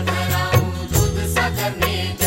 न डराऊं युद्ध सा करने